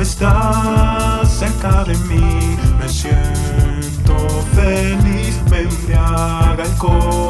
Estás cerca de mí, me siento feliz, me embriaga el corazón.